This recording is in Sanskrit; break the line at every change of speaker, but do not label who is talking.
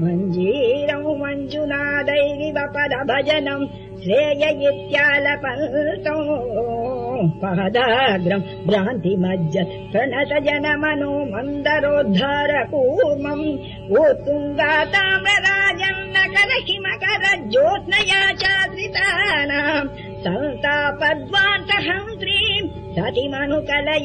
मञ्जीरौ मञ्जुनादैरिव पद भजनम् श्रेय इत्यालपंसो पादाग्रम् भ्रान्तिमज्ज प्रणतजनमनो मन्दरोद्धार कूर्मम् ओत्तुङ्गाताम्रराजम् न कर किमकरज्योत्नया चाश्रितानाम् संस्तापद्वान्तः प्रीम् सति मङ्गला